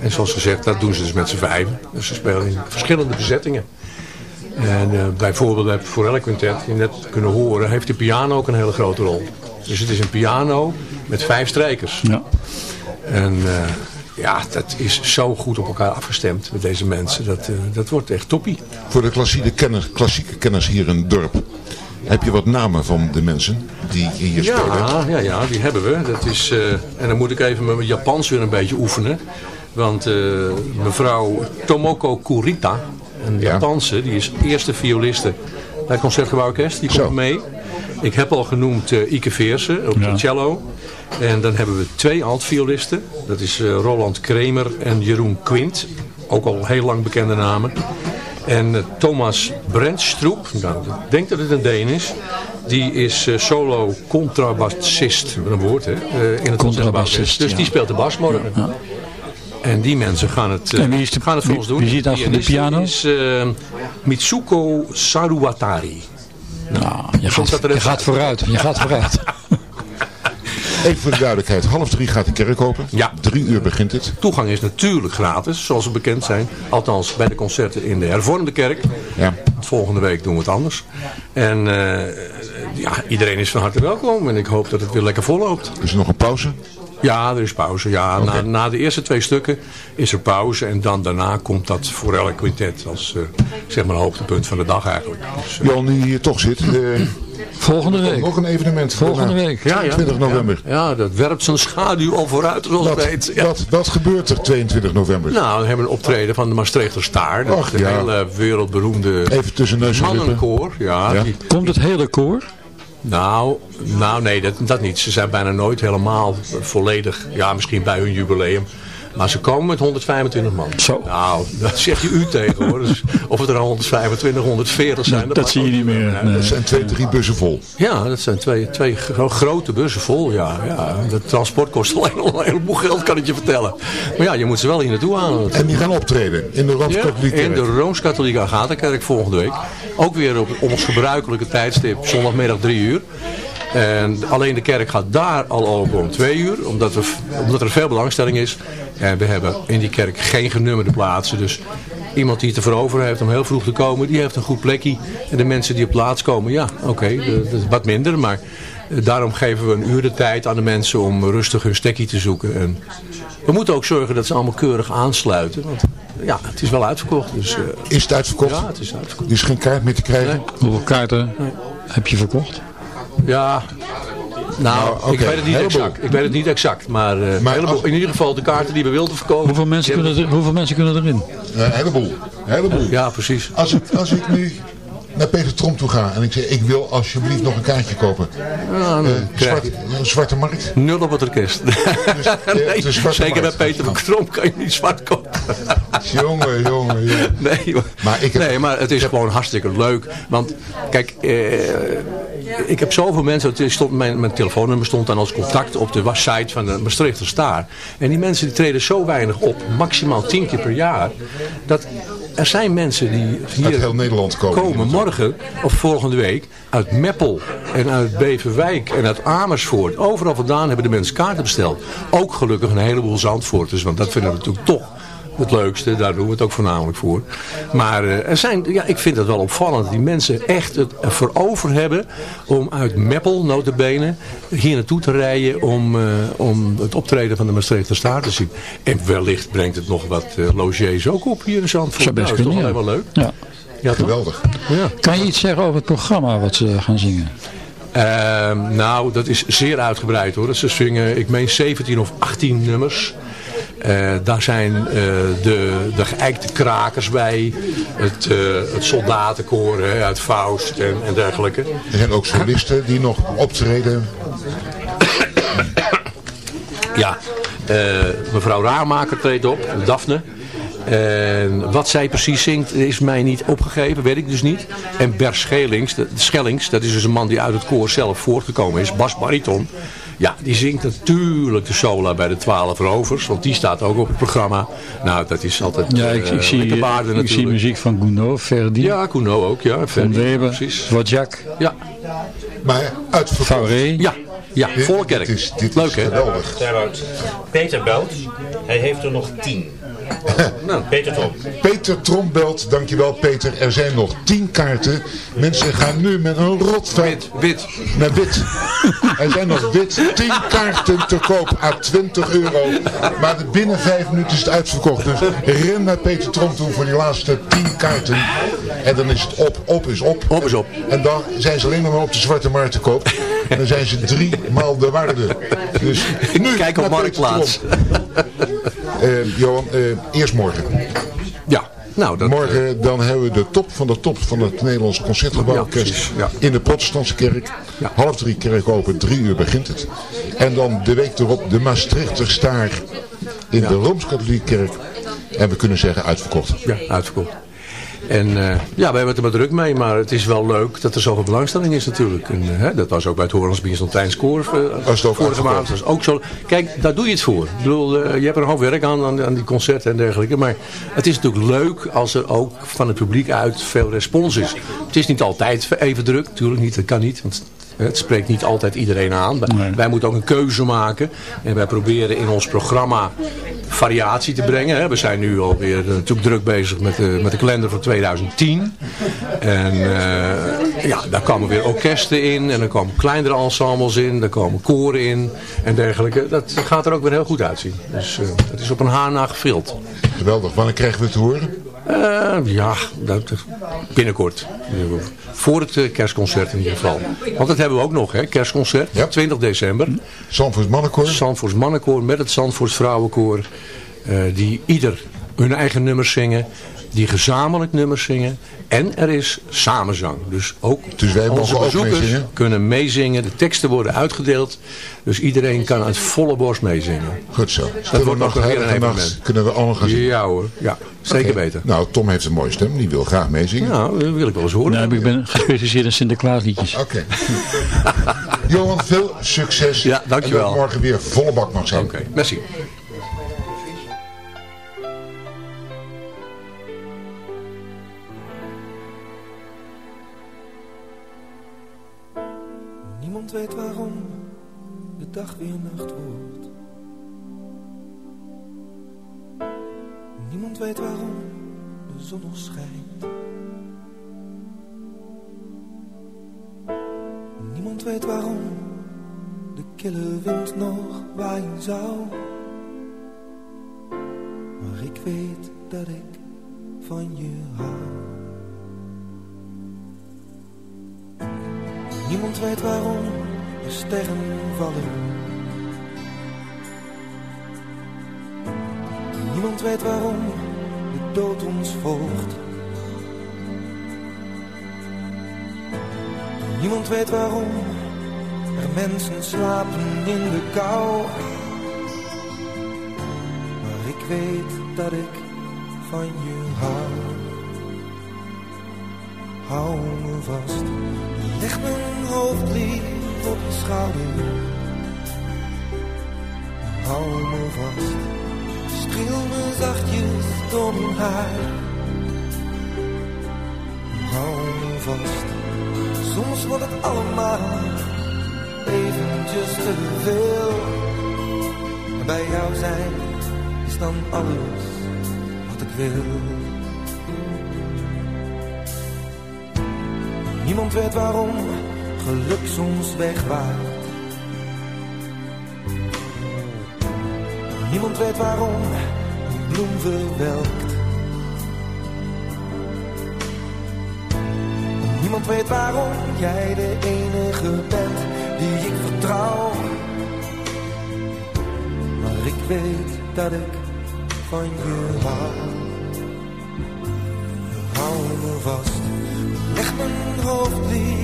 En zoals gezegd, dat doen ze dus met z'n vijven. Dus ze spelen in verschillende bezettingen. En eh, bijvoorbeeld bij het Forelle Quintet, die je net kunnen horen, heeft de piano ook een hele grote rol. Dus het is een piano met vijf strijkers. Ja. En eh, ja, dat is zo goed op elkaar afgestemd met deze mensen. Dat, eh, dat wordt echt toppie. Voor de klassieke kenners, klassieke kenners hier in het dorp. Heb je wat namen van de mensen die hier spelen? Ja, ja, ja, die hebben we. Dat is, eh, en dan moet ik even met mijn Japans weer een beetje oefenen. Want eh, mevrouw Tomoko Kurita, een Japanse, die is eerste violiste bij het Concertgebouworkest. Die komt mee. Ik heb al genoemd eh, Ike Veersen op de cello. En dan hebben we twee altviolisten. Dat is eh, Roland Kremer en Jeroen Quint. Ook al heel lang bekende namen. En eh, Thomas Brentstroep, nou, ik denk dat het een Deen is. Die is solo contrabassist, een woord hè, in het Concertgebouworkest. Dus ja. die speelt de bas morgen. En die mensen gaan het, eh, En wie is de- gaan het voor wie- ons doen. wie zit achter de piano? is eh, Mitsuko Saruwatari. Nou, je gaat, dat er je even gaat vooruit. Je gaat vooruit. *laughs* Even voor de duidelijkheid, half drie gaat de kerk open. Ja. Drie uur begint het. Toegang is natuurlijk gratis, zoals we bekend zijn. Althans, bij de concerten in de hervormde kerk. Ja. volgende week doen we het anders. En ja, iedereen is van harte welkom. En ik hoop dat het weer lekker volloopt. Is er nog een pauze? Ja, er is pauze. Ja, na, na, de eerste twee stukken is er pauze. En dan daarna komt dat voor elk quintet als uh, zeg maar hoogtepunt van de dag eigenlijk. Dus, uh, Jan, nu hier toch zit... Uh, Volgende week. Nog een evenement. Volgende week. Ja, 22 november. Ja, ja, dat werpt zijn schaduw al vooruit zoals wat, weet. Ja. Wat, wat gebeurt er 22 november? Nou, we hebben een optreden van de Maastrichter Staar. Dat Och, de ja. hele wereldberoemde Even tussen neus en lippen. mannenkoor. Ja, Ja. Die, Komt het hele koor? Nou, nou, nee, dat, dat niet. Ze zijn bijna nooit helemaal volledig. Ja, misschien bij hun jubileum. Maar ze komen met 125 man. Zo. Nou, dat zeg je u tegen hoor. Dus of het er al 125, 140 zijn. Dat zie je niet meer. Nee. Dat zijn twee, drie bussen vol. Ja, dat zijn twee, twee gro- grote bussen vol. Ja, ja. De transport kost *laughs* alleen al een heleboel geld, kan ik je vertellen. Maar ja, je moet ze wel hier naartoe halen. En die gaan optreden in de Ja, Rooms-Katholieke in de Kerk. Rooms-Katholieke Agatha-kerk volgende week. Ook weer op ons gebruikelijke tijdstip, zondagmiddag 3 uur. En alleen de kerk gaat daar al open om 2 uur, omdat, we, omdat er veel belangstelling is. En we hebben in die kerk geen genummerde plaatsen. Dus iemand die het ervoor over heeft om heel vroeg te komen, die heeft een goed plekje. En de mensen die op plaats komen, ja, oké, dat is wat minder. Maar eh, daarom geven we een uur de tijd aan de mensen om rustig hun stekkie te zoeken. En we moeten ook zorgen dat ze allemaal keurig aansluiten. Want ja, het is wel uitverkocht. Dus, eh, Is het uitverkocht? ja, het is uitverkocht. Er is geen kaart meer te krijgen? Hoeveel kaarten heb je verkocht? Ja, nou, Nou, ik weet het niet heleboel. exact. Ik weet het niet exact. Maar, eh, Maar heleboel- als- in ieder geval de kaarten die we wilden verkopen. Hoeveel mensen, kunnen er, hoeveel mensen kunnen erin? Een heleboel. Een heleboel. Ja, precies. Als ik, als ik nu naar Peter Tromp toe ga en ik zeg ik wil alsjeblieft nog een kaartje kopen. Ja, dan Eh, zwart, een zwarte markt. nul op het orkest. de *laughs* nee, zwarte zeker bij markt. Peter van Tromp kan je niet zwart kopen. *laughs* jongen, jongen, jongen. Nee, maar, Maar ik heb- nee, maar het is gewoon hartstikke leuk. Want kijk, eh, ik heb zoveel mensen, het stond, mijn, mijn telefoonnummer stond dan als contact op de was- site van de Maastrichter Staar. En die mensen die treden zo weinig op, maximaal tien keer per jaar, dat er zijn mensen die hier Uit heel Nederland komen. komen morgen of volgende week uit Meppel en uit Beverwijk en uit Amersfoort. Overal vandaan hebben de mensen kaarten besteld. Ook gelukkig een heleboel Zandvoorters, want dat vinden we natuurlijk toch het leukste. Daar doen we het ook voornamelijk voor. Maar eh, er zijn, ja, ik vind het wel opvallend dat die mensen echt het ervoor over hebben om uit Meppel, notabene, hier naartoe te rijden om, eh, om het optreden van de Maastrichter Staart te zien. En wellicht brengt het nog wat eh logiers ook op hier in Zandvoort. Zou best Nou, dat is toch maar leuk. Ja. Ja? Geweldig. Ja. Kan je iets zeggen over het programma wat ze gaan zingen? Ehm, nou, dat is zeer uitgebreid hoor. Ze zingen, ik meen 17 of 18 nummers. Eh, daar zijn eh, de, de geëikte krakers bij. Het, eh, het soldatenkoor hè, uit Faust en, en dergelijke. Er zijn ook solisten die nog optreden. Ja, mevrouw Raarmaker treedt op, Daphne. En wat zij precies zingt is mij niet opgegeven, weet ik dus niet. En Bert Schelings, de, Schellings, dat is dus een man die uit het koor zelf voortgekomen is, Bas Bariton. Ja, die zingt natuurlijk de sola bij de Twaalf Rovers, want die staat ook op het programma. Nou, dat is altijd Ja, ik, eh, ik, zie, lekker baarden ik zie muziek van Gounod, Verdi, Ja, Kuno ook, ja. Van Verdi, Weber, precies. Wojak, Ja, Maar uitverkocht. Fauré. ja, ja, Dit- volle kerk. Dit is, dit Leuk hè? geweldig. Peter belt. Hij heeft er nog tien. *laughs* Nou. Peter Tom. Peter Tromp belt, dankjewel Peter. Er zijn nog 10 kaarten. Mensen gaan nu met een rotvuil. Wit, wit. Met wit. *laughs* Er zijn nog wit 10 kaarten te koop à 20 euro. Maar binnen 5 minuten is het uitverkocht. Dus ren naar Peter Tromp toe voor die laatste 10 kaarten. En dan is het op. Op is op. Op is op. En dan zijn ze alleen nog maar op de zwarte markt te koop. En dan zijn ze drie maal de waarde. Dus *laughs* nu Kijk op naar Peter Marktplaats. Eh, Johan, eh, eerst morgen. Ja, nou dat... Morgen dan hebben we de top van de top van het Nederlands Concertgebouworkest Ja, precies, ja. in de protestantse kerk. Ja. Half drie kerk open, drie uur begint het. En dan de week erop de Maastrichter Staar in de Rooms-Katholieke kerk. En we kunnen zeggen uitverkocht. Ja, uitverkocht. En eh, ja, we hebben het er maar druk mee, maar het is wel leuk dat er zoveel belangstelling is natuurlijk. En, eh, hè, dat was ook bij het Horens Byzantijns Koor Was vorige maand. Dat is ook zo. Kijk, daar doe je het voor. Ik bedoel, eh, je hebt er een hoop werk aan, aan, aan die concerten en dergelijke. Maar het is natuurlijk leuk als er ook van het publiek uit veel respons is. Het is niet altijd even druk, natuurlijk niet, dat kan niet. Want het spreekt niet altijd iedereen aan. Wij moeten ook een keuze maken. En wij proberen in ons programma variatie te brengen. Hè. We zijn nu alweer uh, natuurlijk druk bezig met de, met de kalender van 2010. En uh, ja, daar komen weer orkesten in en er komen kleinere ensembles in, er komen koren in en dergelijke. Dat gaat er ook weer heel goed uitzien. Dus het is op een haar na gevild. Geweldig. Wanneer krijgen we het te horen? Uh, ja, dat, binnenkort. Voor het kerstconcert in ieder geval. Want dat hebben we ook nog, hè? kerstconcert, ja. 20 december. Zandvoorts Mannenkoor. Zandvoorts Mannenkoor met het Zandvoorts Vrouwenkoor. Uh, die ieder hun eigen nummers zingen. Die gezamenlijk nummers zingen. En er is samenzang. Dus ook dus wij onze ook bezoekers kunnen meezingen. De teksten worden uitgedeeld. Dus iedereen kan uit volle borst meezingen. Goed zo. Dat wordt nog weer een evenement. Kunnen we allemaal gaan zingen? Ja hoor, ja. Zeker okay. weten. Nou, Tom heeft een mooie stem. Die wil graag meezingen. Nou, dat wil ik wel eens horen. Nou, ik ben gespecialiseerd in Sinterklaasliedjes. Oké. Okay. *laughs* Johan, veel succes. Ja, dankjewel. En dat morgen weer volle bak mag zijn. Oké, okay. merci. Dag weer nacht wordt. Niemand weet waarom de zon nog schijnt. Niemand weet waarom de kille wind nog waaien zou. Maar ik weet dat ik van je hou. Niemand weet waarom de sterren vallen. Niemand weet waarom de dood ons volgt. Niemand weet waarom er mensen slapen in de kou. Maar ik weet dat ik van je hou. Hou me vast, leg mijn hoofd lief op je schouder. Hou me vast, streel me zachtjes door mijn haar. Hou me vast, soms wordt het allemaal eventjes te veel. Bij jou zijn is dan alles wat ik wil. Niemand weet waarom geluk soms wegwaait. Niemand weet waarom een bloem verwelkt. Niemand weet waarom jij de enige bent die ik vertrouw. Maar ik weet dat ik van je hou. Hou me vast, leg mijn hoofd lief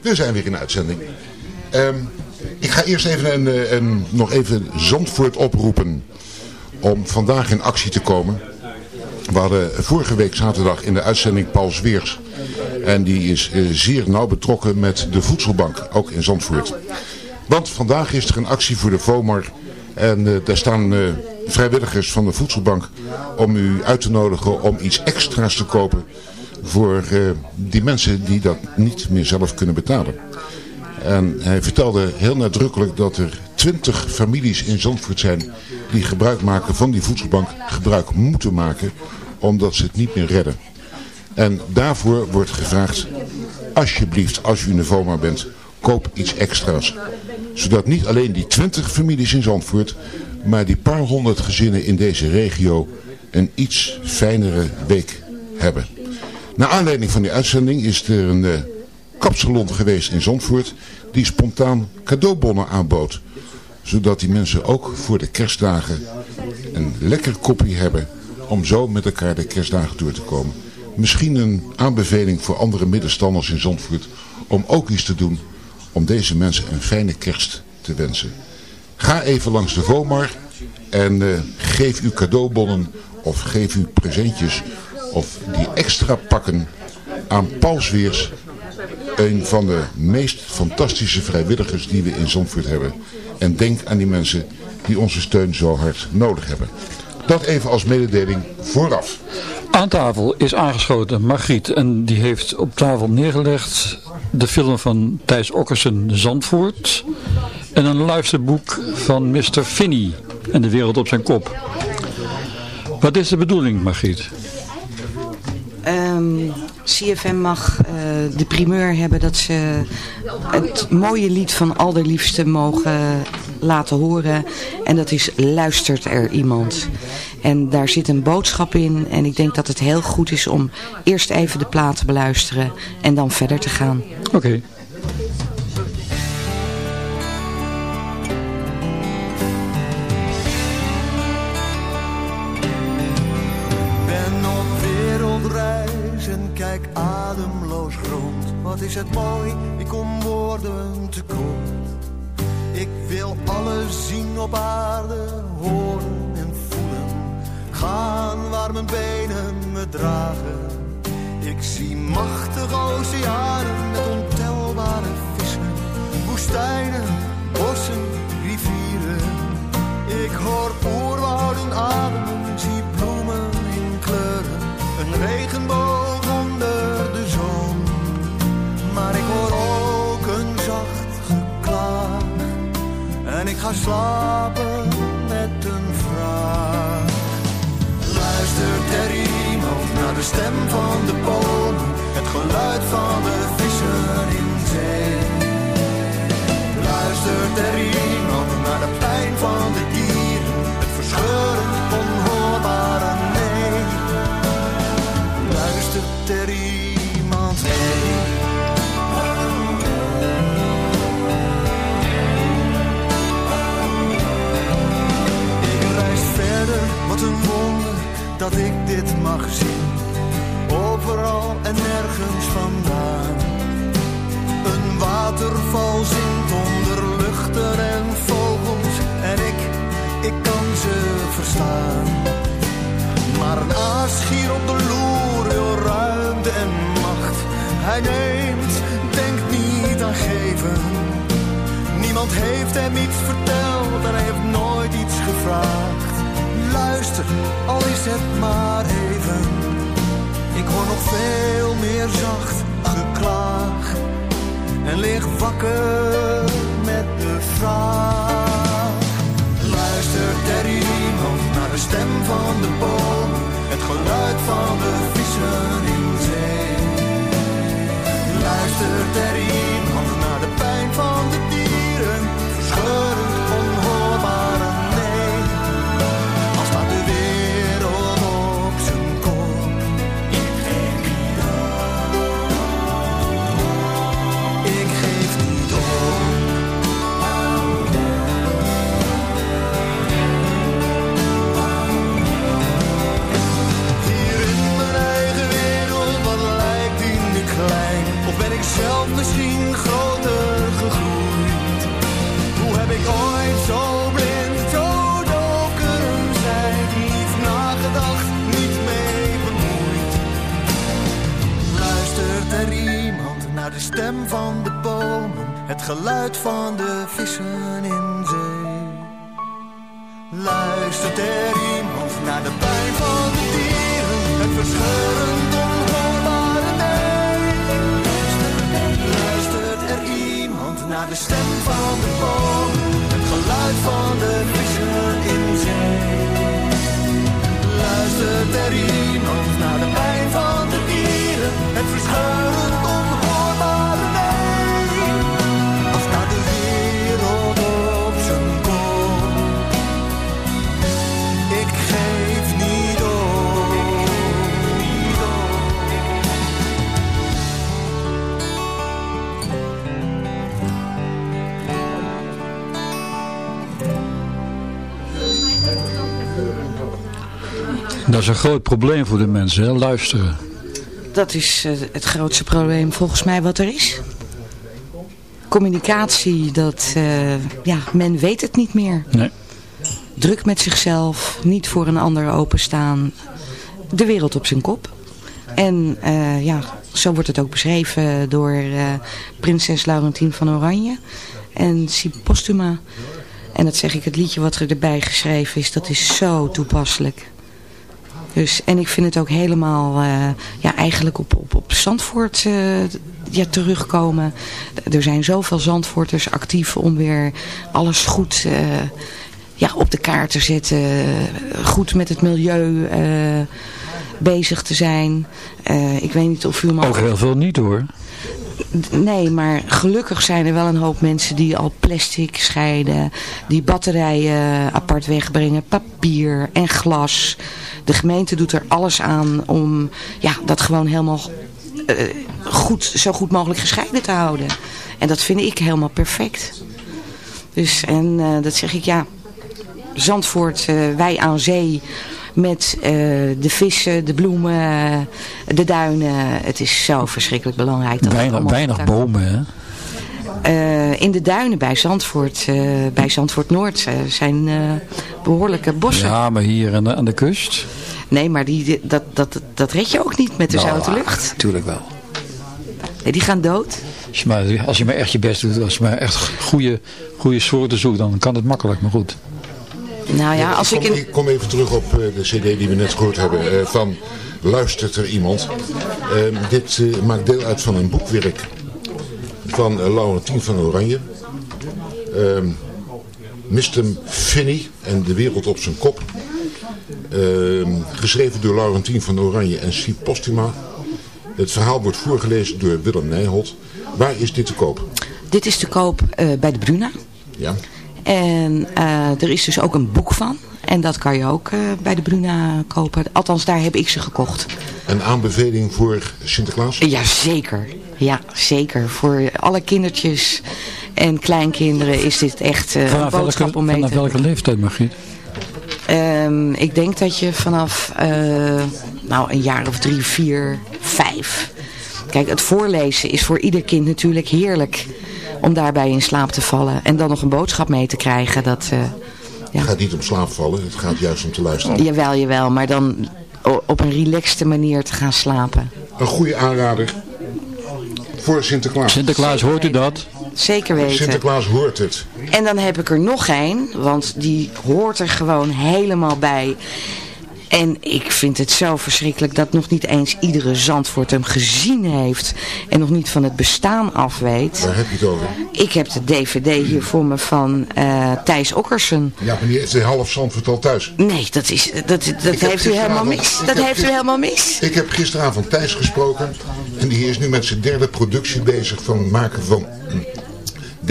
we zijn weer in uitzending. Um, ik ga eerst even een, eh, een, nog even Zandvoort oproepen om vandaag in actie te komen. We hadden vorige week zaterdag in de uitzending Paul Zweers. En die is uh, zeer nauw betrokken met de voedselbank, ook in Zandvoort. Want vandaag is er een actie voor de VOMAR. En uh, daar staan vrijwilligers van de voedselbank om u uit te nodigen om iets extra's te kopen voor uh, die mensen die dat niet meer zelf kunnen betalen. En hij vertelde heel nadrukkelijk dat er twintig families in Zandvoort zijn die gebruik maken van die voedselbank, gebruik moeten maken, omdat ze het niet meer redden. En daarvoor wordt gevraagd, alsjeblieft, als u een Voma bent, koop iets extra's. Zodat niet alleen die twintig families in Zandvoort, maar die paar honderd gezinnen in deze regio een iets fijnere week hebben. Naar aanleiding van die uitzending is er een uh, kapsalon geweest in Zandvoort die spontaan cadeaubonnen aanbood. Zodat die mensen ook voor de kerstdagen een lekker kopje hebben om zo met elkaar de kerstdagen door te komen. Misschien een aanbeveling voor andere middenstanders in Zandvoort om ook iets te doen om deze mensen een fijne kerst te wensen. Ga even langs de Vomar en uh, geef uw cadeaubonnen of geef uw presentjes of die extra pakken aan Paul Zweers, een van de meest fantastische vrijwilligers die we in Zandvoort hebben. En denk aan die mensen die onze steun zo hard nodig hebben. Dat even als mededeling vooraf. Aan tafel is aangeschoten Margriet en die heeft op tafel neergelegd de film van Thijs Okkersen Zandvoort en een luisterboek van Mr. Finney en de wereld op zijn kop. Wat is de bedoeling Margriet? CFM mag uh, de primeur hebben dat ze het mooie lied van Alderliefste mogen laten horen. En dat is Luistert er iemand. En daar zit een boodschap in. En ik denk dat het heel goed is om eerst even de plaat te beluisteren en dan verder te gaan. Oké. Op aarde, horen en voelen. Gaan waar mijn benen me dragen. Ik zie machtige oceanen met ontelbare vissen. Woestijnen, bossen, rivieren. Ik hoor oerwouden ademen, zie bloemen in kleuren. Een regenboog ga slapen met een vraag. Luistert er iemand naar de stem van de boom? Het geluid van de vissen in zee. Luistert er iemand dat ik dit mag zien. Overal en nergens vandaan. Een waterval zingt onder luchten en vogels. En ik, ik kan ze verstaan. Maar een aas hier op de loer wil ruimte en macht. Hij neemt, denkt niet aan geven. Niemand heeft hem iets verteld en hij heeft nooit iets gevraagd. Luister, al is het maar even. Ik hoor nog veel meer zacht geklaag. En lig wakker met de vraag. Luistert er iemand naar de stem van de boom? Het geluid van de vissen in zee. Luistert er iemand zelf misschien groter gegroeid? Hoe heb ik ooit zo blind, zo doof kunnen zijn? Niet nagedacht, niet mee bemoeid. Luistert er iemand naar de stem van de bomen? Het geluid van de vissen in zee? Luistert er iemand naar de pijn van de dieren? Het verscheurend Dat is een groot probleem voor de mensen, hè? luisteren. Dat is eh, het grootste probleem volgens mij wat er is. Communicatie, dat, eh, ja, men weet het niet meer. Nee. Druk met zichzelf, niet voor een ander openstaan. De wereld op zijn kop. En eh, ja, zo wordt het ook beschreven door prinses Laurentien van Oranje en Si Postuma. En dat zeg ik, het liedje wat er erbij geschreven is, dat is zo toepasselijk. Dus, en ik vind het ook helemaal, eh, ja, eigenlijk op, op, op Zandvoort eh, ja, terugkomen. Er zijn zoveel Zandvoorters actief om weer alles goed eh, ja, op de kaart te zetten. Goed met het milieu bezig te zijn. Ik weet niet of u al... Ook heel veel niet hoor. Nee, maar gelukkig zijn er wel een hoop mensen die al plastic scheiden, die batterijen apart wegbrengen, papier en glas. De gemeente doet er alles aan om ja, dat gewoon helemaal eh, goed, zo goed mogelijk gescheiden te houden. En dat vind ik helemaal perfect. Dus, en eh, dat zeg ik, ja, Zandvoort, eh, wij aan zee met eh, de vissen, de bloemen, eh, de duinen. Het is zo verschrikkelijk belangrijk. Dat Weinig, weinig bomen, hè? Eh, in de duinen bij Zandvoort, bij Zandvoort Noord, zijn eh, behoorlijke bossen. Ja, maar hier aan de, aan de kust. Nee, maar die, dat, dat, dat red je ook niet met de Nou, zoute lucht. Natuurlijk wel. Nee, die gaan dood. Als je, maar, als je maar echt je best doet, als je maar echt goede, goede soorten zoekt, dan kan het makkelijk, maar goed. Nou ja, als ik kom, in... ik kom even terug op eh, de cd die we net gehoord hebben. eh, van Luistert er iemand? Ehm, dit eh, maakt deel uit van een boekwerk van Laurentien van Oranje. Ehm Mr. Finney en de wereld op zijn kop. Ehm, geschreven door Laurentien van Oranje en Si Postuma. Het verhaal wordt voorgelezen door Willem Nijholt. Waar is dit te koop? Dit is te koop bij de Bruna. Ja. En eh, er is dus ook een boek van. En dat kan je ook eh, bij de Bruna kopen. Althans, daar heb ik ze gekocht. Een aanbeveling voor Sinterklaas? Ja, zeker. Ja, zeker. Voor alle kindertjes en kleinkinderen is dit echt eh, een Vanaf boodschap welke, om mee vanaf te welke leeftijd, Margriet? Ehm, ik denk dat je vanaf eh, nou, een jaar of drie, vier, vijf... Kijk, het voorlezen is voor ieder kind natuurlijk heerlijk om daarbij in slaap te vallen. En dan nog een boodschap mee te krijgen. Dat, eh, Het gaat niet om slaapvallen, het gaat juist om te luisteren. jawel, jawel, maar dan op een relaxte manier te gaan slapen. Een goede aanrader voor Sinterklaas. Sinterklaas, hoort u dat? Zeker weten. Sinterklaas hoort het. En dan heb ik er nog één, want die hoort er gewoon helemaal bij. En ik vind het zo verschrikkelijk dat nog niet eens iedere Zandvoort hem gezien heeft. En nog niet van het bestaan af weet. Waar heb je het over? Ik heb de dvd hier voor me van eh, Thijs Okkersen. Ja, maar die heeft de half Zandvoort al thuis. Nee, dat, is, dat, dat heeft u helemaal mis. Dat heeft u helemaal mis. Ik heb gisteravond Thijs gesproken. En die is nu met zijn derde productie bezig van het maken van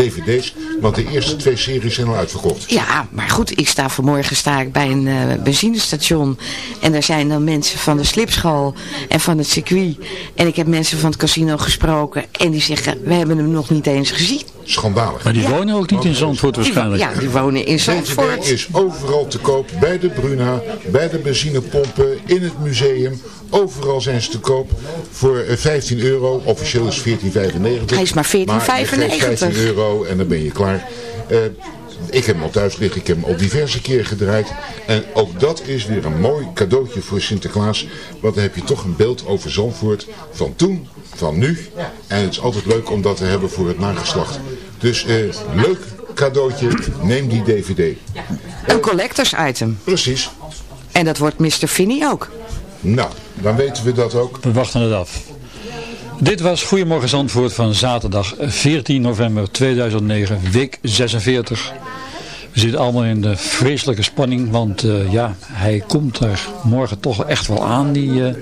dvd's. Want de eerste twee series zijn al uitverkocht. Ja, maar goed, ik sta vanmorgen sta ik bij een eh, benzinestation. En daar zijn dan mensen van de slipschool en van het circuit. En ik heb mensen van het casino gesproken. En die zeggen, we hebben hem nog niet eens gezien. Schandalig. Maar die wonen ook niet in Zandvoort waarschijnlijk. Ja, die wonen in Zandvoort. DVD is overal te koop. Bij de Bruna, bij de benzinepompen, in het museum. Overal zijn ze te koop voor eh, 15 euro. Officieel is 14,95. Hij is maar 14,95. Maar je geeft 15 euro en dan ben je klaar. Eh, ik heb hem al thuis liggen. Ik heb hem al diverse keer gedraaid. En ook dat is weer een mooi cadeautje voor Sinterklaas. Want dan heb je toch een beeld over Zandvoort van toen, van nu. En het is altijd leuk om dat te hebben voor het nageslacht. Dus eh, leuk cadeautje, neem die dvd. Een collectors item. Precies. En dat wordt Mr. Finney ook. Nou, dan weten we dat ook. We wachten het af. Dit was Goedemorgen Zandvoort van zaterdag 14 november 2009, week 46. We zitten allemaal in de vreselijke spanning, want uh, ja, hij komt er morgen toch echt wel aan, die, uh,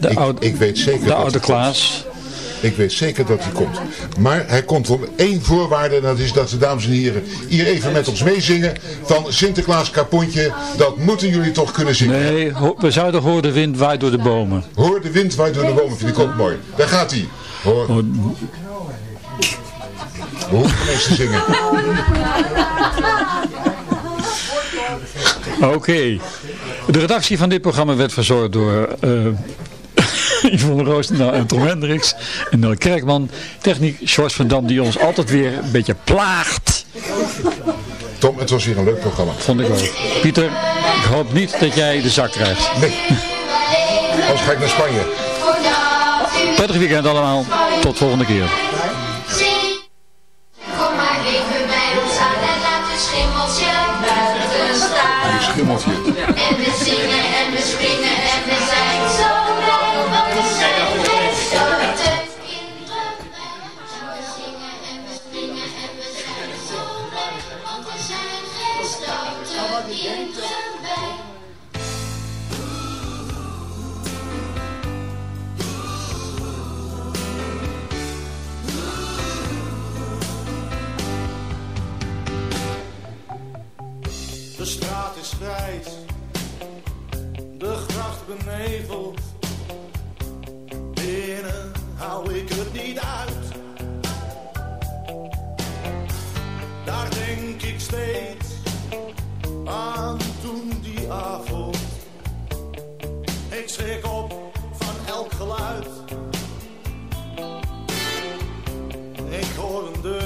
de, ik, oude, ik weet zeker de oude Klaas. Ik weet zeker dat hij komt. Maar hij komt op één voorwaarde. En dat is dat de dames en heren hier even met ons meezingen. Van Sinterklaas Kapontje. Dat moeten jullie toch kunnen zingen. Nee, we zouden horen de wind waait door de bomen. Hoor de wind waait door de bomen. Vind ik ook mooi. Daar gaat hij. Hoor. Hoor. We hoeven eens te zingen. Oké. Okay. De redactie van dit programma werd verzorgd door... Uh, *laughs* Yvonne Roosendaal en Tom Hendricks en Nel Kerkman. Techniek George van Dam die ons altijd weer een beetje plaagt. Tom, het was weer een leuk programma. Vond ik ook. Pieter, ik hoop niet dat jij de zak krijgt. Nee. Als ga ik naar Spanje. Prettig weekend allemaal. Tot volgende keer. Kom maar even bij ons aan en laat de schimmeltje buiten staan. Schimmeltje. En we zingen hou ik het niet uit. Daar denk ik steeds aan toen die avond. Ik schrik op van elk geluid. Ik hoor een deur.